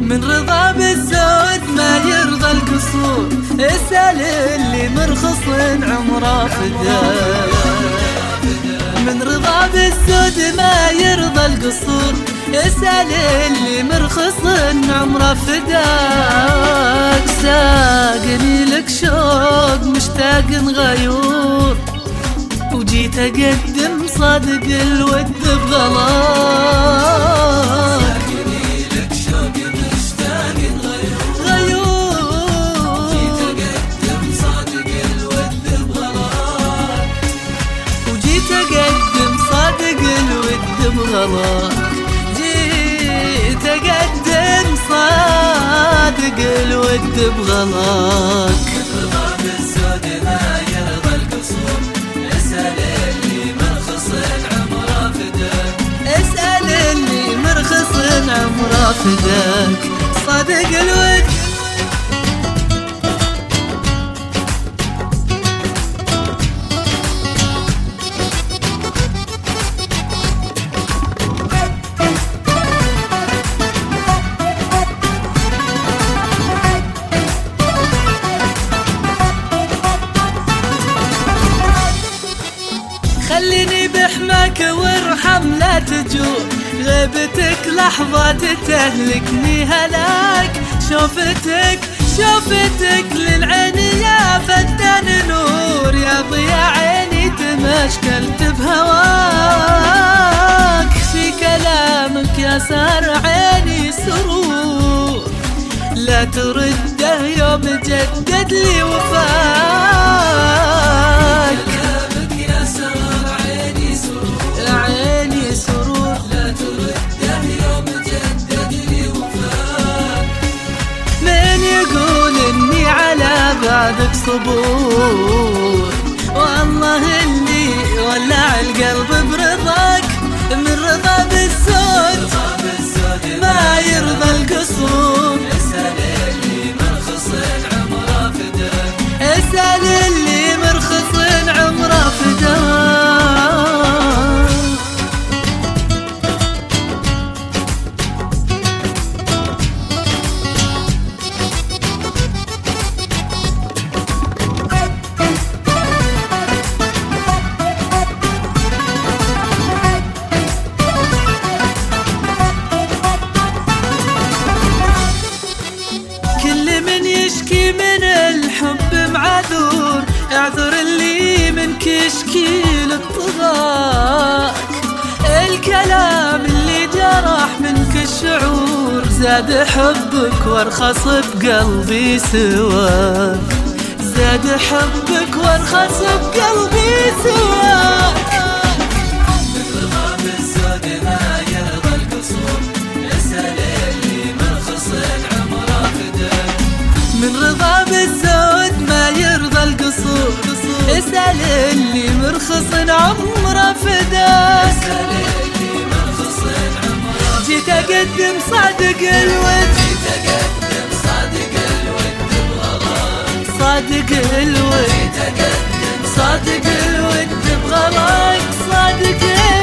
من رضا بالزود ما يرضى القصور. اسأل اللي مرخص عمره فداك من رضا بالسود ما يرضى القصور. اسأل اللي مرخص عمره فداك ساقني لك شوق مشتاق غيور. وجيت أقدم صادق الود بغلاك بغلاك جيت أقدم صادق الود بغلاك رضا بالزود ما يرضى القصور اسأل اللي عمره اسأل اللي عمره صادق الود بحماك وارحم لا تجوع. غيبتك لحظة تهلكني هلاك. شوفتك شوفتك للعين يا فتان نور. يا ضياء عيني تمشكلت بهواك. في كلامك يا سار عيني سرور. لا ترده يوم جدد لي وفاك. صبور والله اللي ولع القلب منك يشكي للطغاك الكلام اللي جرح منك الشعور زاد حبك وارخص بقلبي سواك. زاد حبك وارخص بقلبي سواك. اسأل اللي مرخص عمره اسأل اللي مرخص عمره جيت أقدم صادق الود. تقدم صادق الود. صادق الود تقدم صادق الود بغلاك صادق الود